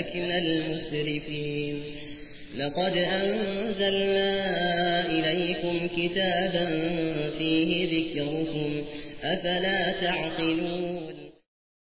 وأهلكنا المسرفين. لقد أنزلنا إليكم كتابا فيه ذكركم. أفلا تعقلون؟